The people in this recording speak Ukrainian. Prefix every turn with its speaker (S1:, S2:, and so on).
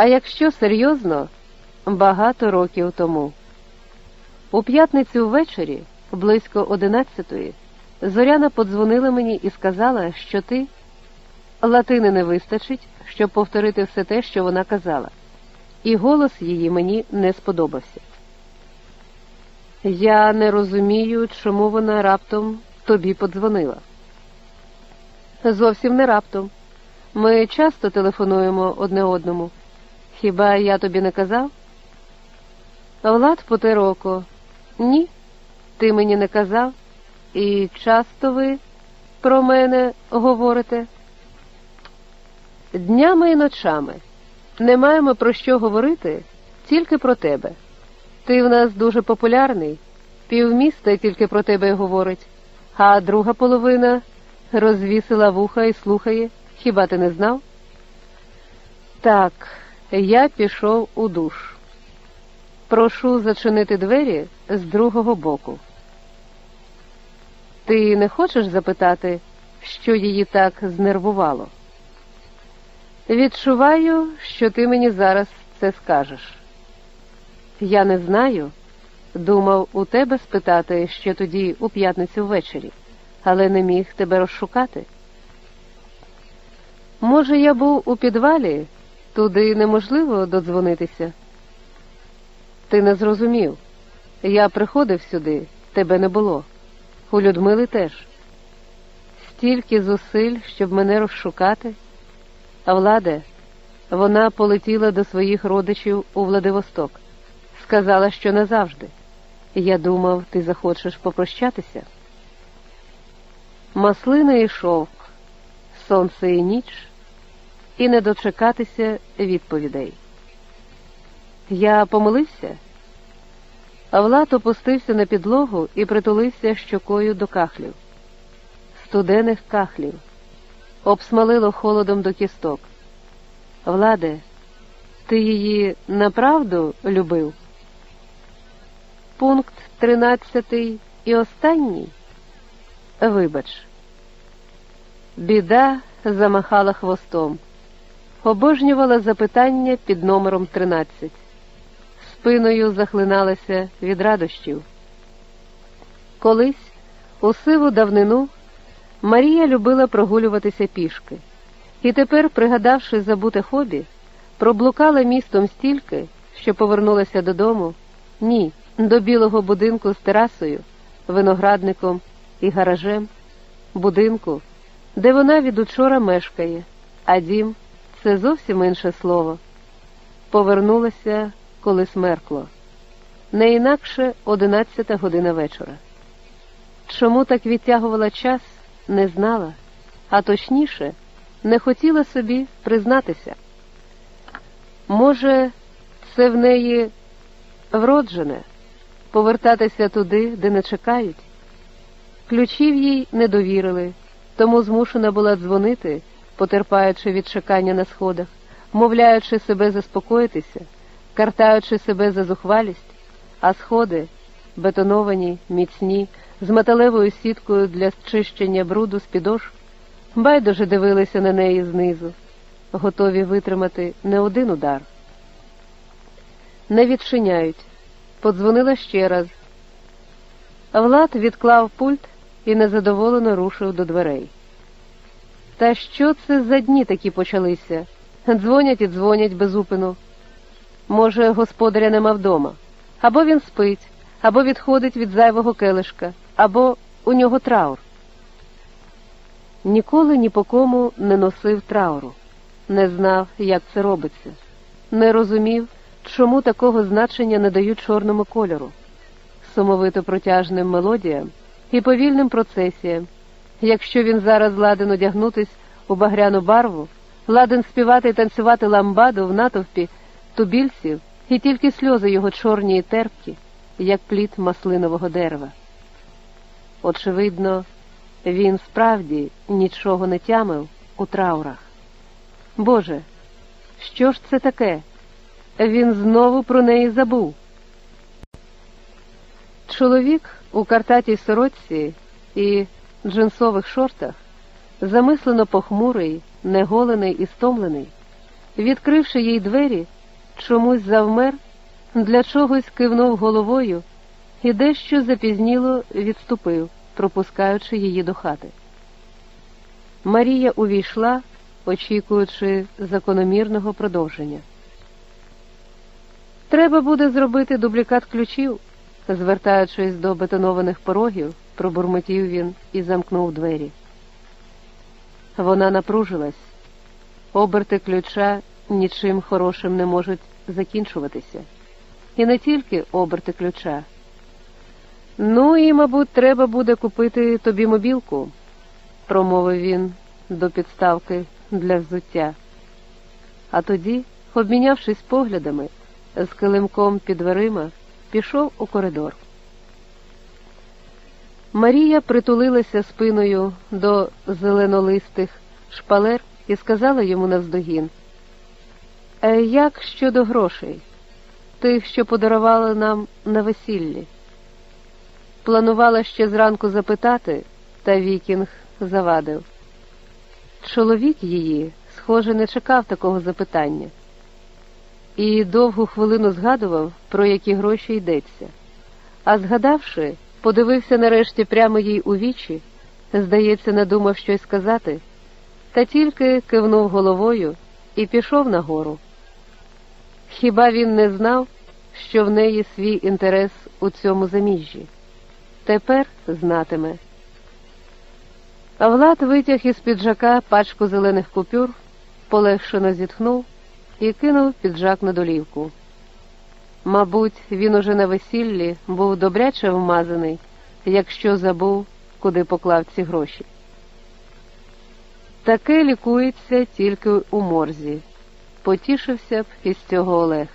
S1: А якщо серйозно, багато років тому. У п'ятницю ввечері, близько одинадцятої, Зоряна подзвонила мені і сказала, що ти латини не вистачить, щоб повторити все те, що вона казала, і голос її мені не сподобався. Я не розумію, чому вона раптом тобі подзвонила. Зовсім не раптом. Ми часто телефонуємо одне одному. Хіба я тобі не казав? Влад потер око. Ні, ти мені не казав, і часто ви про мене говорите. Днями і ночами не маємо про що говорити, тільки про тебе. Ти в нас дуже популярний, півміста тільки про тебе говорить, а друга половина розвісила вуха і слухає. Хіба ти не знав? Так, я пішов у душ. Прошу зачинити двері з другого боку. Ти не хочеш запитати, що її так знервувало? Відчуваю, що ти мені зараз це скажеш. Я не знаю. Думав у тебе спитати ще тоді у п'ятницю ввечері, але не міг тебе розшукати. Може, я був у підвалі, туди неможливо додзвонитися. Ти не зрозумів. Я приходив сюди, тебе не було. У Людмили теж. Стільки зусиль, щоб мене розшукати. А владе, вона полетіла до своїх родичів у Владивосток. Сказала, що назавжди. Я думав, ти захочеш попрощатися. Маслина і шовк, сонце і ніч, і не дочекатися відповідей. Я помилився. Влад опустився на підлогу і притулився щокою до кахлів, студених кахлів, обсмалило холодом до кісток. Владе, ти її направду любив? Пункт тринадцятий і останній. Вибач, біда замахала хвостом, обожнювала запитання під номером тринадцять. Спиною захлиналася від радощів. Колись, у сиву давнину, Марія любила прогулюватися пішки, і тепер, пригадавши забуте хобі, проблукала містом стільки, що повернулася додому, ні, до білого будинку з терасою, виноградником і гаражем, будинку, де вона від учора мешкає, а дім це зовсім інше слово. Повернулася коли смеркло, не інакше одинадцята година вечора. Чому так відтягувала час, не знала, а точніше, не хотіла собі признатися. Може, це в неї вроджене повертатися туди, де не чекають. Ключів їй не довірили, тому змушена була дзвонити, потерпаючи від чекання на сходах, мовляючи себе заспокоїтися картаючи себе за зухвалість, а сходи, бетоновані, міцні, з металевою сіткою для чищення бруду з підошв, байдуже дивилися на неї знизу, готові витримати не один удар. Не відчиняють. Подзвонила ще раз. Влад відклав пульт і незадоволено рушив до дверей. Та що це за дні такі почалися? Дзвонять і дзвонять безупину. Може, господаря нема вдома. Або він спить, або відходить від зайвого келишка, або у нього траур. Ніколи ні по кому не носив трауру, не знав, як це робиться, не розумів, чому такого значення не дають чорному кольору, сумовито протяжним мелодіям і повільним процесіям. Якщо він зараз ладен одягнутись у багряну барву, ладен співати і танцювати ламбаду в натовпі тубільців, і тільки сльози його чорні і терпкі, як плід маслинового дерева. Очевидно, він справді нічого не тямив у траурах. Боже, що ж це таке? Він знову про неї забув. Чоловік у картатій сорочці і джинсових шортах, замислено похмурий, неголений і стомлений відкривши їй двері, чомусь завмер, для чогось кивнув головою і дещо запізніло відступив, пропускаючи її до хати. Марія увійшла, очікуючи закономірного продовження. Треба буде зробити дублікат ключів, звертаючись до бетонованих порогів, пробурмотів він і замкнув двері. Вона напружилась. Оберти ключа нічим хорошим не можуть закінчуватися. І не тільки оберти ключа. Ну і, мабуть, треба буде купити тобі мобілку, промовив він до підставки для взуття. А тоді, обмінявшись поглядами, з килимком під дверима, пішов у коридор. Марія притулилася спиною до зеленолистих шпалер і сказала йому навздогін. «Е, Як щодо грошей, тих, що подарували нам на весіллі? Планувала ще зранку запитати, та Вікінг завадив. Чоловік її, схоже, не чекав такого запитання і довгу хвилину згадував, про які гроші йдеться. А згадавши, подивився нарешті прямо їй у вічі, здається, надумав щось сказати, та тільки кивнув головою і пішов нагору. Хіба він не знав, що в неї свій інтерес у цьому заміжжі? Тепер знатиме. Влад витяг із піджака пачку зелених купюр, полегшено зітхнув і кинув піджак на долівку. Мабуть, він уже на весіллі був добряче вмазаний, якщо забув, куди поклав ці гроші. Таке лікується тільки у морзі, потішився б із цього Олег.